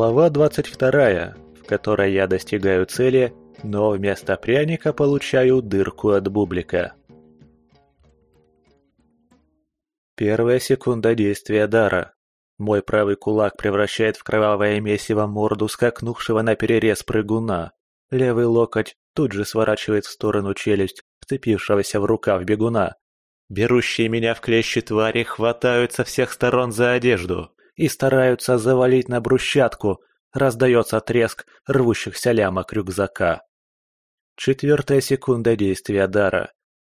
Глава 22, в которой я достигаю цели, но вместо пряника получаю дырку от бублика. Первая секунда действия дара. Мой правый кулак превращает в кровавое месиво морду скакнувшего на перерез прыгуна. Левый локоть тут же сворачивает в сторону челюсть, вцепившегося в рукав бегуна. Берущие меня в клещи твари хватают со всех сторон за одежду и стараются завалить на брусчатку, раздается треск рвущихся лямок рюкзака. Четвертая секунда действия дара.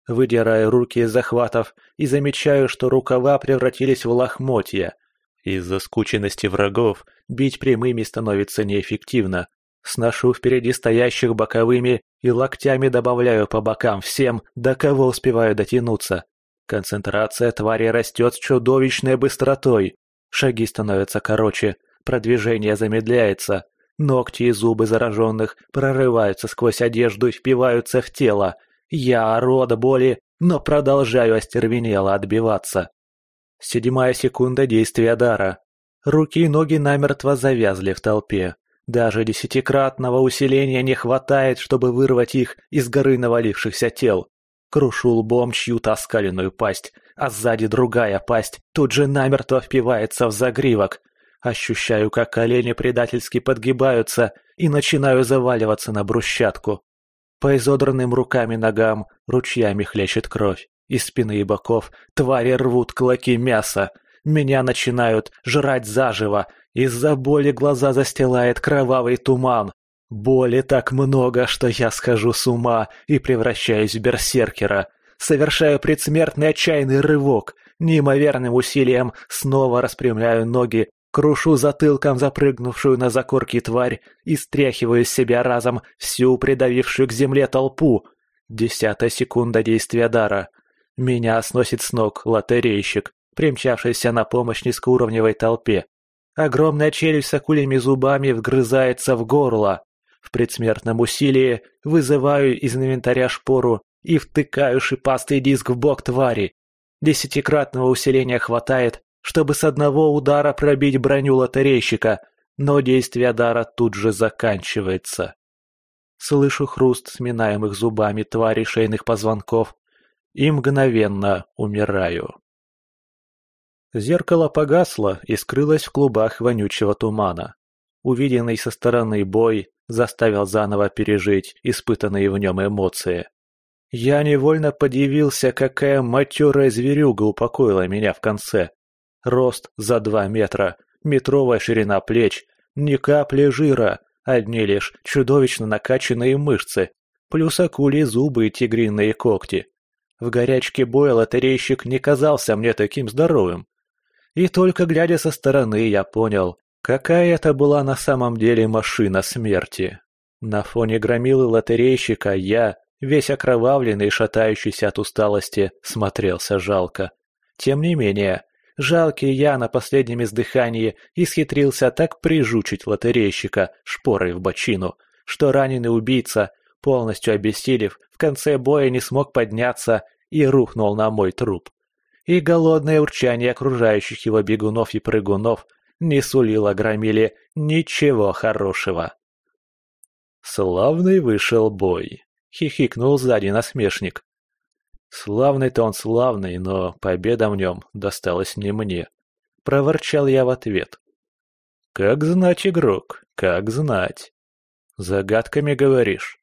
Выдираю руки из захватов и замечаю, что рукава превратились в лохмотья. Из-за скученности врагов бить прямыми становится неэффективно. Сношу впереди стоящих боковыми и локтями добавляю по бокам всем, до кого успеваю дотянуться. Концентрация твари растет с чудовищной быстротой. Шаги становятся короче, продвижение замедляется, ногти и зубы зараженных прорываются сквозь одежду и впиваются в тело. Я ору боли, но продолжаю остервенело отбиваться. Седьмая секунда действия дара. Руки и ноги намертво завязли в толпе. Даже десятикратного усиления не хватает, чтобы вырвать их из горы навалившихся тел. Крушу лбом чью-то оскаленную пасть, а сзади другая пасть тут же намертво впивается в загривок. Ощущаю, как колени предательски подгибаются и начинаю заваливаться на брусчатку. По изодранным рукам и ногам ручьями хлещет кровь. Из спины и боков твари рвут клоки мяса. Меня начинают жрать заживо. Из-за боли глаза застилает кровавый туман. Боли так много, что я схожу с ума и превращаюсь в берсеркера. Совершаю предсмертный отчаянный рывок. Неимоверным усилием снова распрямляю ноги, крушу затылком запрыгнувшую на закорки тварь и стряхиваю с себя разом всю придавившую к земле толпу. Десятая секунда действия дара. Меня сносит с ног лотерейщик, примчавшийся на помощь низкоуровневой толпе. Огромная челюсть с акульями зубами вгрызается в горло. В предсмертном усилии вызываю из инвентаря шпору и втыкаю шипастый диск в бок твари. Десятикратного усиления хватает, чтобы с одного удара пробить броню лотерейщика, но действие дара тут же заканчивается. Слышу хруст сминаемых зубами твари шейных позвонков и мгновенно умираю. Зеркало погасло и скрылось в клубах вонючего тумана. Увиденный со стороны бой заставил заново пережить испытанные в нем эмоции. Я невольно подивился, какая матерая зверюга упокоила меня в конце. Рост за два метра, метровая ширина плеч, ни капли жира, одни лишь чудовищно накачанные мышцы, плюс акули зубы и тигриные когти. В горячке боя лотерейщик не казался мне таким здоровым. И только глядя со стороны, я понял, Какая это была на самом деле машина смерти? На фоне громилы лотерейщика я, весь окровавленный и шатающийся от усталости, смотрелся жалко. Тем не менее, жалкий я на последнем издыхании исхитрился так прижучить лотерейщика шпорой в бочину, что раненый убийца, полностью обессилев, в конце боя не смог подняться и рухнул на мой труп. И голодное урчание окружающих его бегунов и прыгунов не сулила громиле ничего хорошего. «Славный вышел бой», — хихикнул сзади насмешник. «Славный-то он славный, но победа в нем досталась не мне», — проворчал я в ответ. «Как знать, игрок, как знать. Загадками говоришь».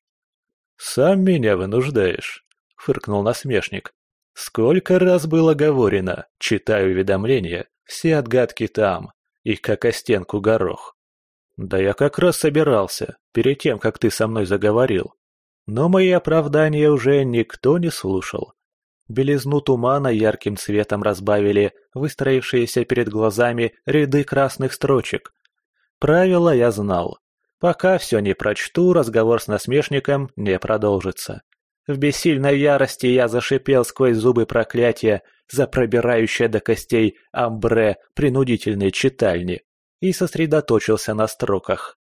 «Сам меня вынуждаешь», — фыркнул насмешник. «Сколько раз было говорено, читаю уведомления, все отгадки там, и как о стенку горох. Да я как раз собирался, перед тем, как ты со мной заговорил. Но мои оправдания уже никто не слушал. Белизну тумана ярким цветом разбавили выстроившиеся перед глазами ряды красных строчек. Правила я знал. Пока все не прочту, разговор с насмешником не продолжится. В бессильной ярости я зашипел сквозь зубы проклятия за пробирающее до костей амбре принудительной читальни и сосредоточился на строках.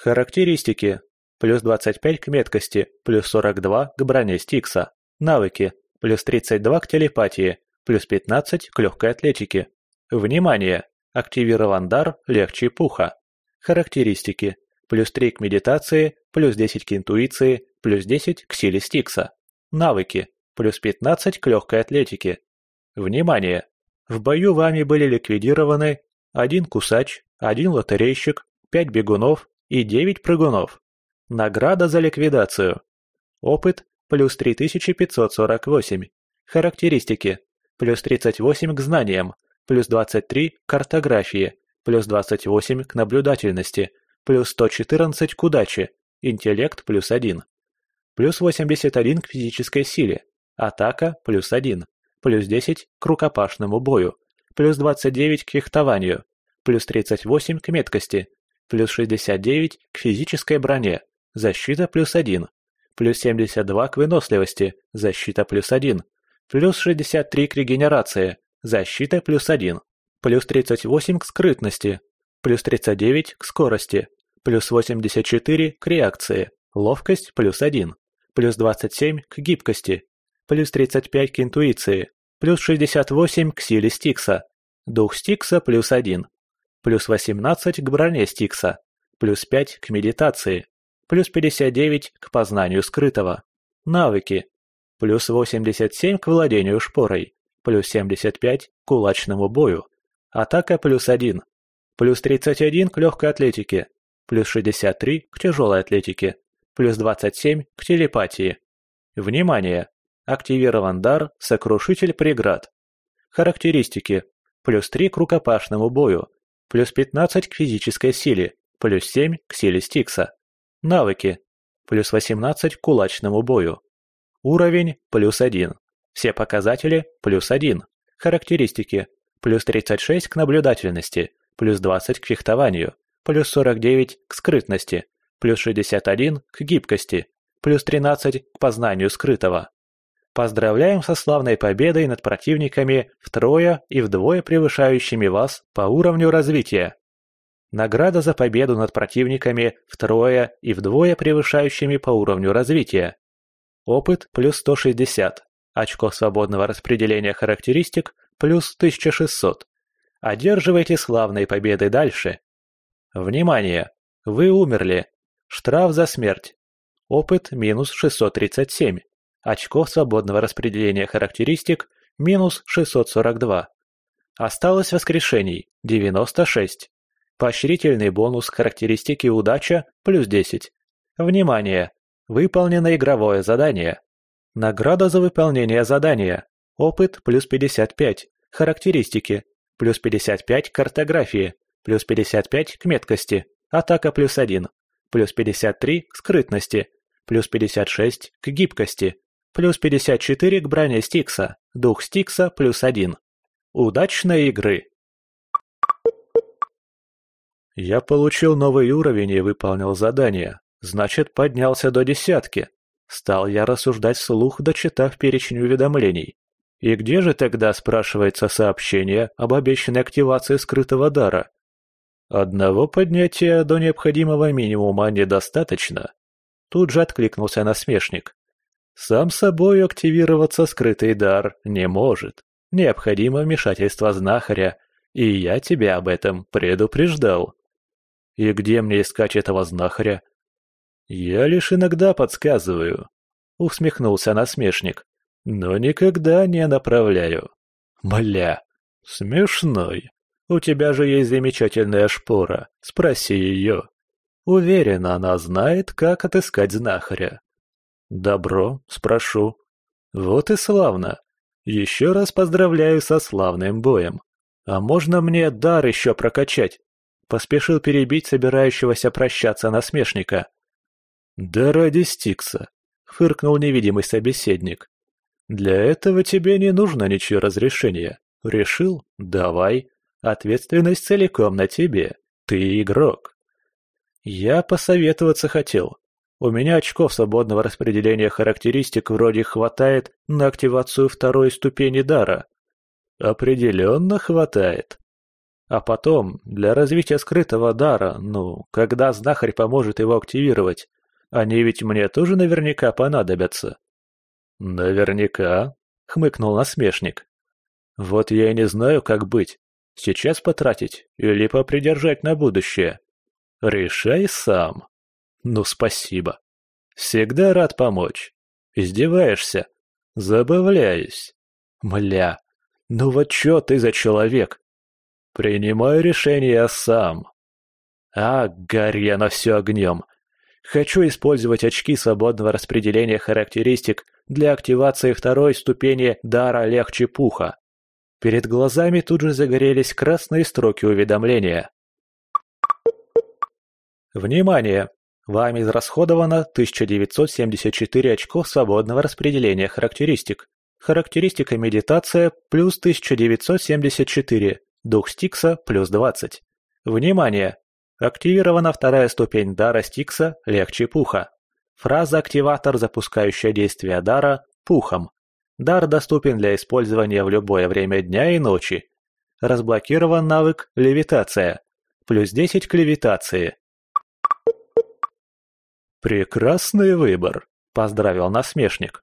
Характеристики. Плюс 25 к меткости, плюс 42 к броне Стикса. Навыки. Плюс 32 к телепатии, плюс 15 к легкой атлетике. Внимание! Активирован дар легче пуха. Характеристики. Плюс 3 к медитации, плюс 10 к интуиции, плюс 10 к силе Стикса. Навыки. Плюс 15 к легкой атлетике. Внимание! В бою вами были ликвидированы один кусач, один лотерейщик, пять бегунов и девять прыгунов. Награда за ликвидацию. Опыт плюс 3548. Характеристики. Плюс 38 к знаниям, плюс 23 к картографии, плюс 28 к наблюдательности, плюс 114 к удаче, интеллект плюс 1. Плюс 81 к физической силе, атака плюс 1, плюс 10 к рукопашному бою, плюс 29 к фехтованию, плюс 38 к меткости, плюс 69 к физической броне, защита плюс 1, плюс 72 к выносливости, защита плюс 1, плюс 63 к регенерации, защита плюс 1, плюс 38 к скрытности, плюс 39 к скорости, плюс 84 к реакции, ловкость плюс 1, плюс 27 к гибкости, плюс 35 к интуиции, плюс 68 к силе Стикса, дух Стикса плюс 1, плюс 18 к броне Стикса, плюс 5 к медитации, плюс 59 к познанию скрытого. Навыки. Плюс 87 к владению шпорой, плюс 75 к кулачному бою. Атака плюс 1. Плюс 31 к легкой атлетике, плюс 63 к тяжелой атлетике, плюс 27 к телепатии. Внимание! Активирован дар «Сокрушитель преград». Характеристики. Плюс 3 к рукопашному бою, плюс 15 к физической силе, плюс 7 к силе Стикса. Навыки. Плюс 18 к кулачному бою. Уровень – плюс 1. Все показатели – плюс 1. Характеристики. Плюс 36 к наблюдательности, плюс 20 к фехтованию, плюс 49 к скрытности, плюс 61 к гибкости, плюс 13 к познанию скрытого. Поздравляем со славной победой над противниками втрое и вдвое превышающими вас по уровню развития. Награда за победу над противниками втрое и вдвое превышающими по уровню развития. Опыт плюс 160. Очко свободного распределения характеристик плюс 1600. Одерживайте славной победы дальше. Внимание! Вы умерли. Штраф за смерть. Опыт минус 637. Очко свободного распределения характеристик минус 642. Осталось воскрешений 96. Поощрительный бонус характеристики удача плюс 10. Внимание! Выполнено игровое задание. Награда за выполнение задания. Опыт плюс 55. Характеристики. Плюс 55 к картографии. Плюс 55 к меткости. Атака плюс 1. Плюс 53 к скрытности. Плюс 56 к гибкости. Плюс 54 к броне Стикса. Дух Стикса плюс 1. Удачной игры! Я получил новый уровень и выполнил задание. Значит, поднялся до десятки. Стал я рассуждать вслух, дочитав перечень уведомлений. И где же тогда, спрашивается, сообщение об обещанной активации скрытого дара? Одного поднятия до необходимого минимума недостаточно. Тут же откликнулся насмешник. Сам собой активироваться скрытый дар не может. Необходимо вмешательство знахаря, и я тебя об этом предупреждал. И где мне искать этого знахаря? Я лишь иногда подсказываю. Усмехнулся насмешник. Но никогда не направляю. Мля, смешной. У тебя же есть замечательная шпора. Спроси ее. Уверена, она знает, как отыскать знахаря. Добро, спрошу. Вот и славно. Еще раз поздравляю со славным боем. А можно мне дар еще прокачать? Поспешил перебить собирающегося прощаться насмешника. «Да ради Стикса», — фыркнул невидимый собеседник. «Для этого тебе не нужно ничье разрешение. Решил? Давай. Ответственность целиком на тебе. Ты игрок». Я посоветоваться хотел. У меня очков свободного распределения характеристик вроде хватает на активацию второй ступени дара. Определенно хватает. А потом, для развития скрытого дара, ну, когда знахарь поможет его активировать, они ведь мне тоже наверняка понадобятся. Наверняка, хмыкнул насмешник. Вот я и не знаю, как быть. Сейчас потратить или попридержать на будущее? Решай сам. Ну, спасибо. Всегда рад помочь. Издеваешься? Забавляюсь. Мля, ну вот чё ты за человек? Принимаю решение сам. А, горя на все огнем. Хочу использовать очки свободного распределения характеристик для активации второй ступени дара легче пуха. Перед глазами тут же загорелись красные строки уведомления. Внимание! Вами израсходовано 1974 очков свободного распределения характеристик. Характеристика медитация плюс 1974, дух Стикса плюс 20. Внимание! Активирована вторая ступень дара Стикса «Легче пуха». Фраза-активатор, запускающая действие дара, пухом. Дар доступен для использования в любое время дня и ночи. Разблокирован навык «Левитация». Плюс 10 к левитации. «Прекрасный выбор», — поздравил насмешник.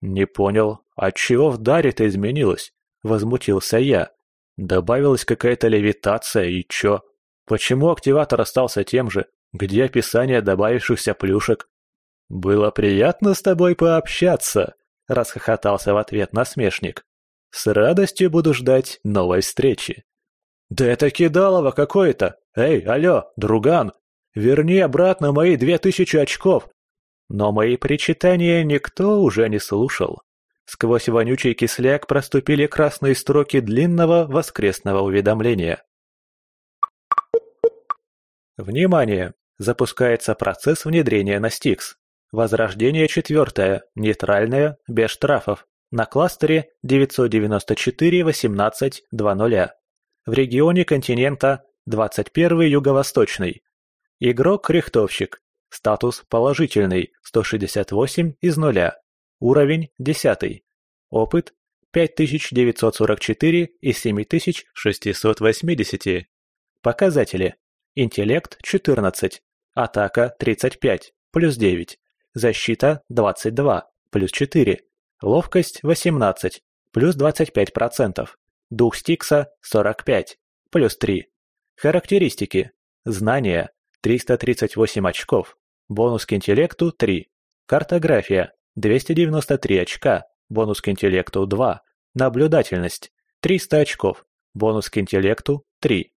«Не понял, отчего в даре-то изменилось?» — возмутился я. «Добавилась какая-то левитация, и чё?» Почему активатор остался тем же? Где описание добавившихся плюшек? «Было приятно с тобой пообщаться», — расхохотался в ответ насмешник. «С радостью буду ждать новой встречи». «Да это кидалово какое-то! Эй, алло, друган! Верни обратно мои две тысячи очков!» Но мои причитания никто уже не слушал. Сквозь вонючий кисляк проступили красные строки длинного воскресного уведомления. Внимание! Запускается процесс внедрения на Стикс. Возрождение четвертое, нейтральное, без штрафов. На кластере 994-18-00. В регионе континента 21 юго-восточный. Игрок-рихтовщик. Статус положительный, 168 из 0. Уровень 10. Опыт 5944 из 7680. Показатели. Интеллект 14, атака 35, плюс 9, защита 22, плюс 4, ловкость 18, плюс 25%, дух Стикса 45, плюс 3. Характеристики. Знания 338 очков, бонус к интеллекту 3, картография 293 очка, бонус к интеллекту 2, наблюдательность 300 очков, бонус к интеллекту 3,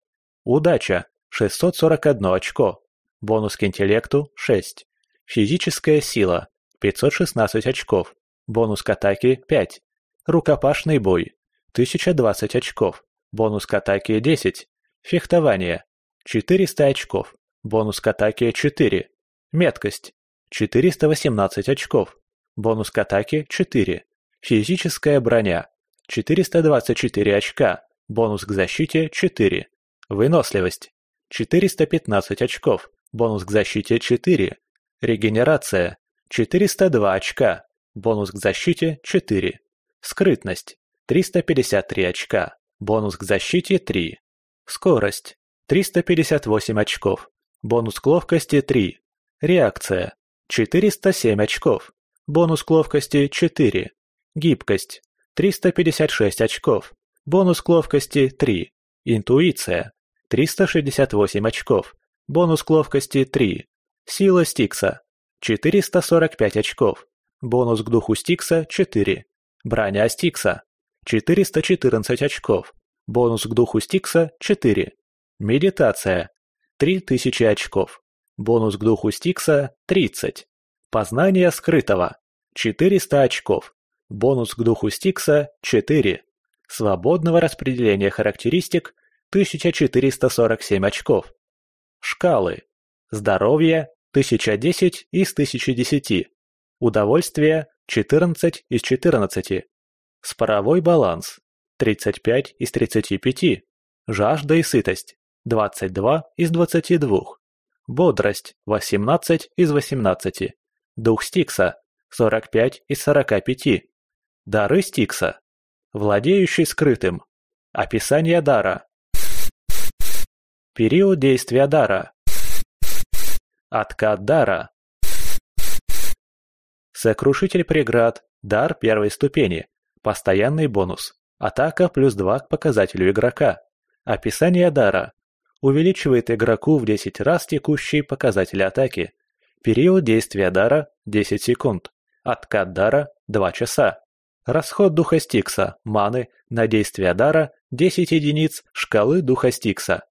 удача 641 очко. Бонус к интеллекту – 6. Физическая сила – 516 очков. Бонус к атаке – 5. Рукопашный бой – 1020 очков. Бонус к атаке – 10. Фехтование – 400 очков. Бонус к атаке – 4. Меткость – 418 очков. Бонус к атаке – 4. Физическая броня – 424 очка. Бонус к защите – 4. Выносливость 415 очков, бонус к защите 4. Регенерация 402 очка, бонус к защите 4. Скрытность 353 очка, бонус к защите 3. Скорость 358 очков, бонус к ловкости 3. Реакция 407 очков, бонус к ловкости 4. Гибкость 356 очков, бонус к ловкости 3. Интуиция 368 очков. Бонус к ловкости 3. Сила Стикса. 445 очков. Бонус к духу Стикса 4. Броня Стикса. 414 очков. Бонус к духу Стикса 4. Медитация. 3000 очков. Бонус к духу Стикса 30. Познание скрытого. 400 очков. Бонус к духу Стикса 4. Свободного распределения характеристик 1447 очков. Шкалы. Здоровье – 1010 из 1010. Удовольствие – 14 из 14. Споровой баланс – 35 из 35. Жажда и сытость – 22 из 22. Бодрость – 18 из 18. Дух Стикса – 45 из 45. Дары Стикса. Владеющий скрытым. Описание дара. Период действия дара. Откат дара. Сокрушитель преград. Дар первой ступени. Постоянный бонус. Атака плюс 2 к показателю игрока. Описание дара. Увеличивает игроку в 10 раз текущий показатель атаки. Период действия дара – 10 секунд. Откат дара – 2 часа. Расход духа Стикса, маны, на действие дара – 10 единиц шкалы духа Стикса.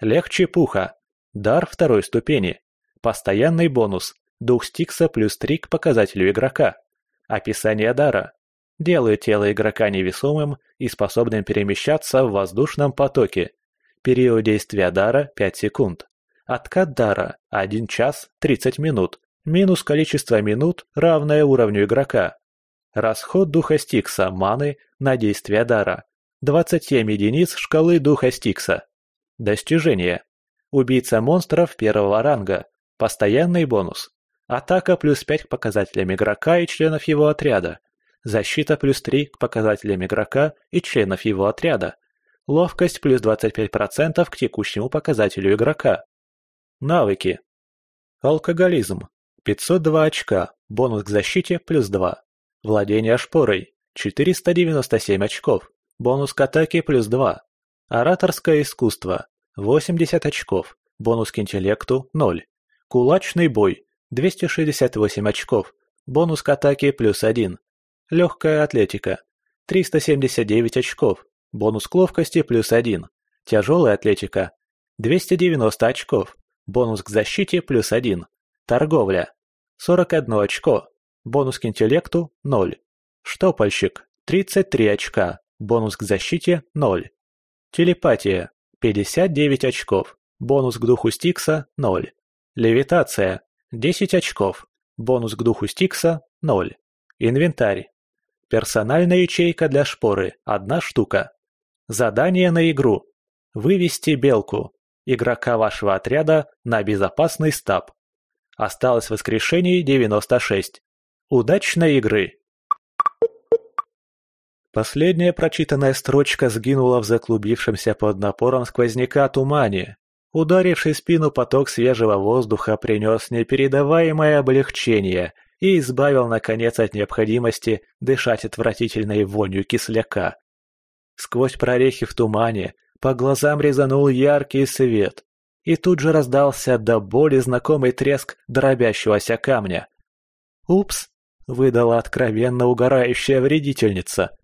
Легче пуха. Дар второй ступени. Постоянный бонус. Дух Стикса плюс 3 к показателю игрока. Описание дара. Делает тело игрока невесомым и способным перемещаться в воздушном потоке. Период действия дара – 5 секунд. Откат дара – 1 час 30 минут. Минус количество минут, равное уровню игрока. Расход духа Стикса, маны, на действие дара. 27 единиц шкалы духа Стикса. Достижение. Убийца монстров первого ранга. Постоянный бонус. Атака плюс 5 к показателям игрока и членов его отряда. Защита плюс 3 к показателям игрока и членов его отряда. Ловкость плюс 25% к текущему показателю игрока. Навыки. Алкоголизм. 502 очка. Бонус к защите плюс 2. Владение шпорой. 497 очков. Бонус к атаке плюс 2. Ораторское искусство. 80 очков. Бонус к интеллекту 0. Кулачный бой. 268 очков. Бонус к атаке плюс 1. Легкая атлетика. 379 очков. Бонус к ловкости плюс 1. Тяжелая атлетика. 290 очков. Бонус к защите плюс 1. Торговля. 41 очко. Бонус к интеллекту 0. Штопальщик. 33 очка. Бонус к защите 0. Телепатия. 59 очков. Бонус к духу Стикса 0. Левитация. 10 очков. Бонус к духу Стикса 0. Инвентарь. Персональная ячейка для шпоры – одна штука. Задание на игру. Вывести белку. Игрока вашего отряда на безопасный стаб. Осталось воскрешений 96. Удачной игры! Последняя прочитанная строчка сгинула в заклубившемся под напором сквозняка тумане. Ударивший спину поток свежего воздуха принес непередаваемое облегчение – и избавил, наконец, от необходимости дышать отвратительной вонью кисляка. Сквозь прорехи в тумане по глазам резанул яркий свет, и тут же раздался до боли знакомый треск дробящегося камня. «Упс!» — выдала откровенно угорающая вредительница.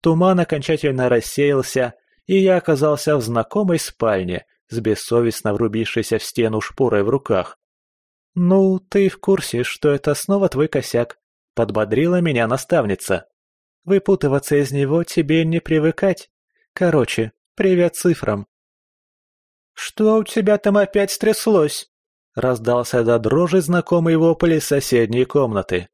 Туман окончательно рассеялся, и я оказался в знакомой спальне с бессовестно врубившейся в стену шпорой в руках. «Ну, ты в курсе, что это снова твой косяк», — подбодрила меня наставница. «Выпутываться из него тебе не привыкать. Короче, привет цифрам». «Что у тебя там опять стряслось?» — раздался до дрожи знакомый вопль из соседней комнаты.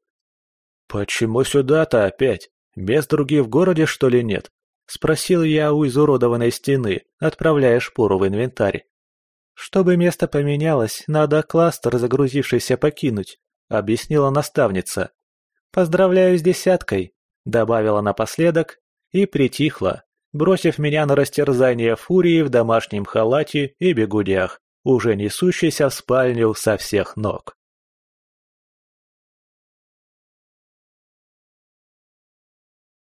«Почему сюда-то опять? Мест других в городе, что ли, нет?» — спросил я у изуродованной стены, отправляя шпору в инвентарь. «Чтобы место поменялось, надо кластер, загрузившийся, покинуть», — объяснила наставница. «Поздравляю с десяткой», — добавила напоследок и притихла, бросив меня на растерзание фурии в домашнем халате и бегудях, уже несущейся в спальню со всех ног.